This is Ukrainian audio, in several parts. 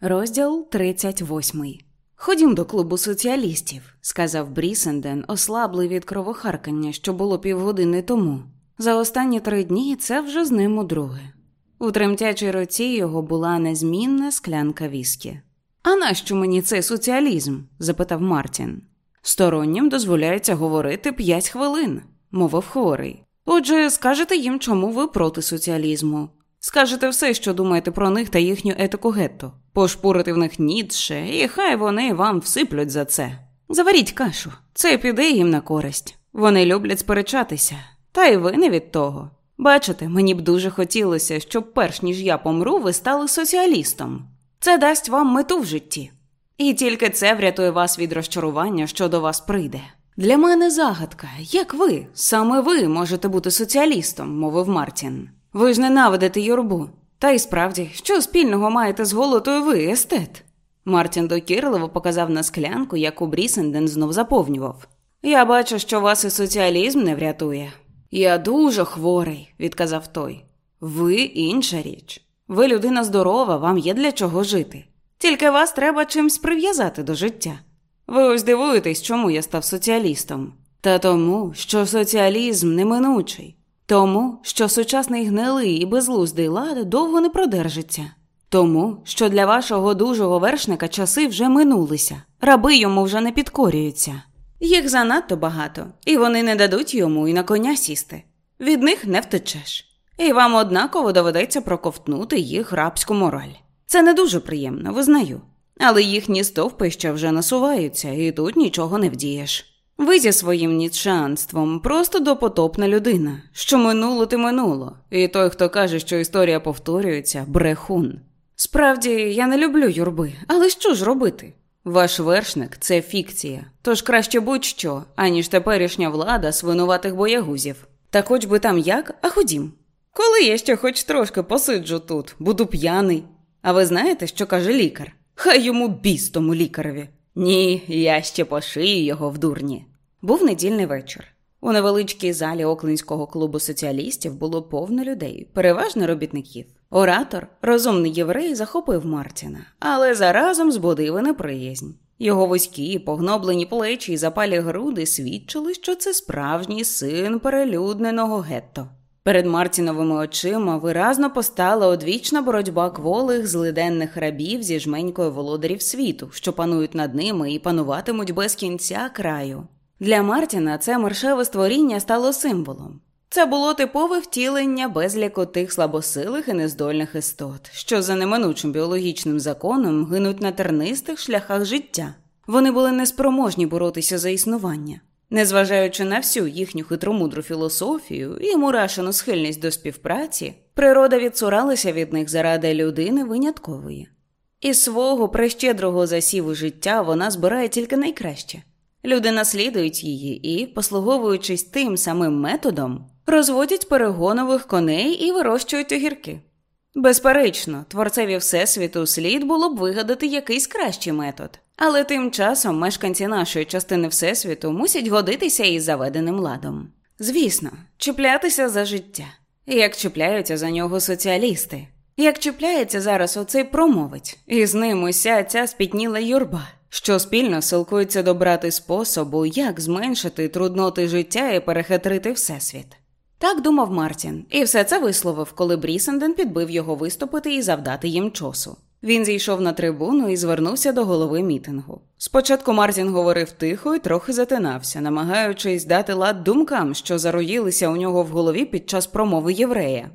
Розділ 38 Ходім до клубу соціалістів, сказав Брісенден, ослаблий від кровохаркання, що було півгодини тому. За останні три дні це вже з ним удруге. У тремтячій руці його була незмінна склянка віскі. А нащо мені цей соціалізм? запитав Мартін. Стороннім дозволяється говорити п'ять хвилин, мовив хворий. Отже, скажете їм, чому ви проти соціалізму. Скажете все, що думаєте про них та їхню етику гетто, пошпурити в них Ніцше, і хай вони вам всиплють за це. Заваріть кашу, це піде їм на користь. Вони люблять сперечатися, та й ви не від того. Бачите, мені б дуже хотілося, щоб перш ніж я помру, ви стали соціалістом. Це дасть вам мету в житті. І тільки це врятує вас від розчарування, що до вас прийде. Для мене загадка, як ви, саме ви можете бути соціалістом, мовив Мартін. Ви ж ненавидите юрбу. Та й справді, що спільного маєте з голотою ви, естет? Мартін докірливо показав на склянку, яку Брісенден знов заповнював. Я бачу, що вас і соціалізм не врятує. Я дуже хворий, відказав той. Ви інша річ. Ви людина здорова, вам є для чого жити. Тільки вас треба чимсь прив'язати до життя. Ви ось дивуєтесь, чому я став соціалістом. Та тому, що соціалізм неминучий. Тому, що сучасний гнилий і безлуздий лад довго не продержиться. Тому, що для вашого дужого вершника часи вже минулися, раби йому вже не підкорюються. Їх занадто багато, і вони не дадуть йому і на коня сісти. Від них не втечеш. І вам однаково доведеться проковтнути їх рабську мораль. Це не дуже приємно, визнаю. Але їхні стовпи ще вже насуваються, і тут нічого не вдієш. Ви зі своїм нітшанством просто допотопна людина, що минуло ти минуло, і той, хто каже, що історія повторюється, брехун. Справді, я не люблю юрби, але що ж робити? Ваш вершник це фікція, тож краще будь-що, аніж теперішня влада свинуватих боягузів. Та хоч би там як, а ходім. Коли я ще хоч трошки посиджу тут, буду п'яний. А ви знаєте, що каже лікар? Хай йому біс тому лікареві. Ні, я ще пошию його в дурні. Був недільний вечір. У невеличкій залі Оклинського клубу соціалістів було повно людей, переважно робітників. Оратор, розумний єврей, захопив Мартіна, але заразом збудив неприязнь. Його вузькі, погноблені плечі і запалі груди свідчили, що це справжній син перелюдненого гетто. Перед Мартіновими очима виразно постала одвічна боротьба кволих злиденних рабів зі жменькою володарів світу, що панують над ними і пануватимуть без кінця краю. Для Мартіна це мершеве створіння стало символом. Це було типове втілення безліку тих слабосилих і нездольних істот, що за неминучим біологічним законом гинуть на тернистих шляхах життя. Вони були неспроможні боротися за існування. Незважаючи на всю їхню хитромудру філософію і мурашену схильність до співпраці, природа відцуралася від них заради людини виняткової. Із свого прещедрого засіву життя вона збирає тільки найкраще. Люди наслідують її і, послуговуючись тим самим методом, розводять перегонових коней і вирощують огірки. Безперечно, творцеві Всесвіту слід було б вигадати якийсь кращий метод, але тим часом мешканці нашої частини Всесвіту мусять годитися із заведеним ладом. Звісно, чіплятися за життя, як чіпляються за нього соціалісти, як чіпляється зараз оцей промовець, і з ним уся ця спітніла юрба, що спільно силкується добрати способу, як зменшити трудноти життя і перехитрити всесвіт. Так думав Мартін, і все це висловив, коли Брісенден підбив його виступити і завдати їм чосу. Він зійшов на трибуну і звернувся до голови мітингу. Спочатку Мартін говорив тихо і трохи затинався, намагаючись дати лад думкам, що зароїлися у нього в голові під час промови єврея.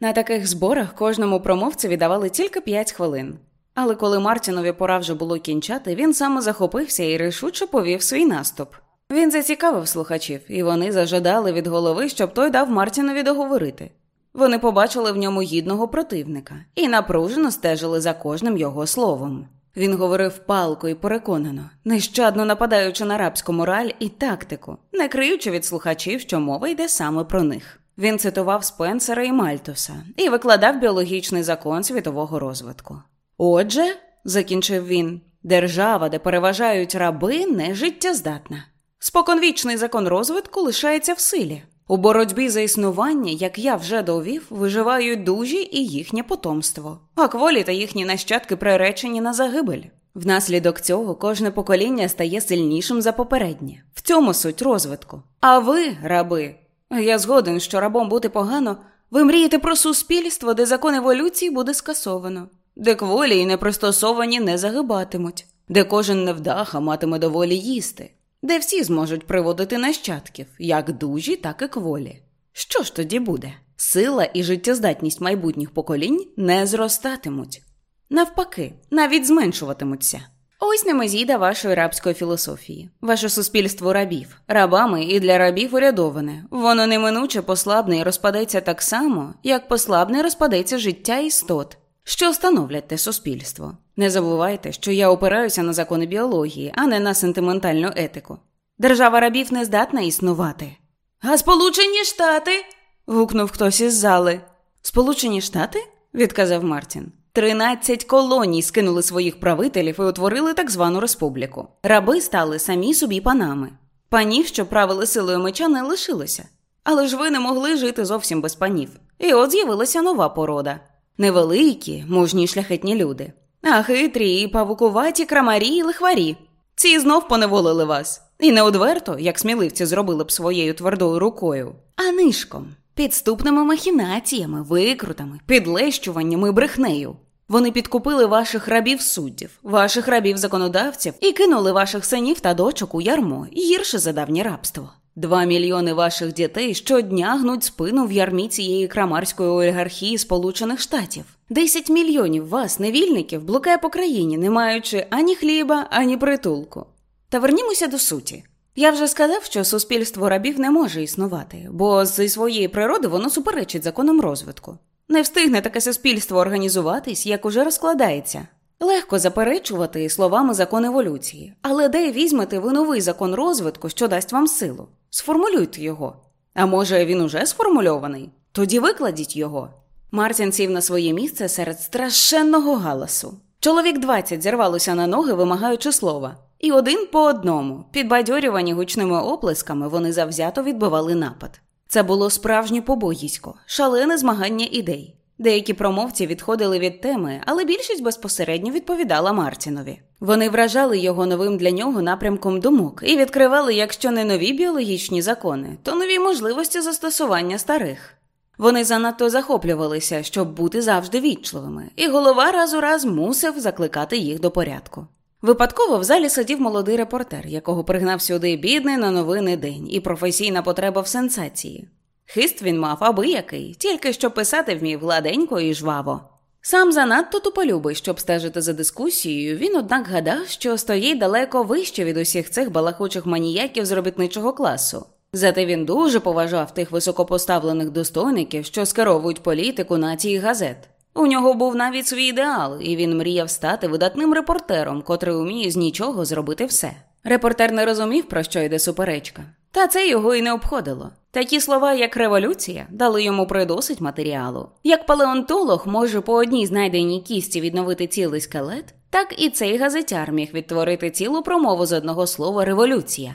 На таких зборах кожному промовцеві давали тільки п'ять хвилин. Але коли Мартінові пора вже було кінчати, він саме захопився і рішуче повів свій наступ. Він зацікавив слухачів, і вони зажадали від голови, щоб той дав Мартінові договорити. Вони побачили в ньому гідного противника і напружено стежили за кожним його словом. Він говорив палко і переконано, нещадно нападаючи на рабську мораль і тактику, не криючи від слухачів, що мова йде саме про них. Він цитував Спенсера і Мальтуса і викладав біологічний закон світового розвитку. Отже, закінчив він, держава, де переважають раби, не життєздатна. Споконвічний закон розвитку лишається в силі. У боротьбі за існування, як я вже довів, виживають дужі і їхнє потомство, а кволі та їхні нащадки приречені на загибель. Внаслідок цього кожне покоління стає сильнішим за попереднє. В цьому суть розвитку. А ви, раби, я згоден, що рабом бути погано, ви мрієте про суспільство, де закон еволюції буде скасовано, де кволі і непристосовані не загибатимуть, де кожен невдаха матиме доволі їсти де всі зможуть приводити нащадків, як дужі, так і кволі. Що ж тоді буде? Сила і життєздатність майбутніх поколінь не зростатимуть. Навпаки, навіть зменшуватимуться. Ось немезіда вашої рабської філософії, ваше суспільство рабів, рабами і для рабів урядоване. Воно неминуче послабне і розпадеться так само, як послабне розпадеться життя істот, що становлять те суспільство. Не забувайте, що я опираюся на закони біології, а не на сентиментальну етику. Держава рабів не здатна існувати. А Сполучені Штати. гукнув хтось із зали. Сполучені Штати? відказав Мартін. Тринадцять колоній скинули своїх правителів і утворили так звану республіку. Раби стали самі собі панами. Панів, що правили силою меча, не лишилося. Але ж ви не могли жити зовсім без панів. І от з'явилася нова порода невеликі, мужні шляхетні люди, а хитрі, і павукуваті крамарі і лихварі. Ці знов поневолили вас. І не одверто, як сміливці зробили б своєю твердою рукою, а нишком, підступними махінаціями, викрутами, підлещуваннями брехнею. Вони підкупили ваших рабів суддів, ваших рабів законодавців і кинули ваших синів та дочок у ярмо гірше за давнє рабство. Два мільйони ваших дітей щодня гнуть спину в ярмі цієї крамарської олігархії Сполучених Штатів. Десять мільйонів вас, невільників, блукає по країні, не маючи ані хліба, ані притулку. Та вернімося до суті. Я вже сказав, що суспільство рабів не може існувати, бо зі своєї природи воно суперечить законам розвитку. Не встигне таке суспільство організуватись, як уже розкладається. Легко заперечувати словами закон еволюції, але де візьмете ви новий закон розвитку, що дасть вам силу? Сформулюйте його. А може, він уже сформульований? Тоді викладіть його. Мартін сів на своє місце серед страшенного галасу. Чоловік двадцять зірвалося на ноги, вимагаючи слова, і один по одному, підбадьорювані гучними оплесками, вони завзято відбивали напад. Це було справжнє побоїсько, шалене змагання ідей. Деякі промовці відходили від теми, але більшість безпосередньо відповідала Мартінові. Вони вражали його новим для нього напрямком думок і відкривали, якщо не нові біологічні закони, то нові можливості застосування старих. Вони занадто захоплювалися, щоб бути завжди вічливими, і голова раз у раз мусив закликати їх до порядку. Випадково в залі сидів молодий репортер, якого пригнав сюди бідний на новини день і професійна потреба в сенсації. Хист він мав аби який, тільки що писати вмів гладенько і жваво. Сам занадто туполюбий, щоб стежити за дискусією, він, однак, гадав, що стоїть далеко вище від усіх цих балахучих маніяків з робітничого класу. Зате він дуже поважав тих високопоставлених достойників, що скеровують політику нації газет. У нього був навіть свій ідеал, і він мріяв стати видатним репортером, котрий уміє з нічого зробити все. Репортер не розумів, про що йде суперечка, та це його і не обходило. Такі слова, як революція, дали йому придосить матеріалу. Як палеонтолог може по одній знайденій кісті відновити цілий скелет, так і цей газетяр міг відтворити цілу промову з одного слова революція.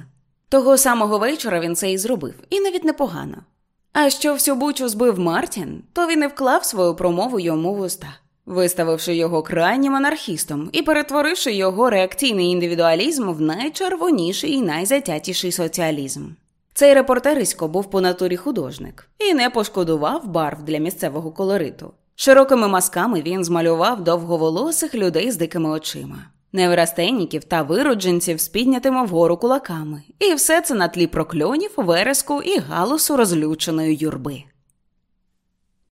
Того самого вечора він це і зробив, і навіть непогано. А що всю бучу збив Мартін, то він і вклав свою промову йому в уста, виставивши його крайнім анархістом і перетворивши його реакційний індивідуалізм в найчервоніший і найзатятіший соціалізм. Цей репортерисько був по натурі художник і не пошкодував барв для місцевого колориту. Широкими масками він змалював довговолосих людей з дикими очима, неврастенніків та виродженців з піднятими вгору кулаками, і все це на тлі прокльонів, вереску і галусу розлюченої юрби.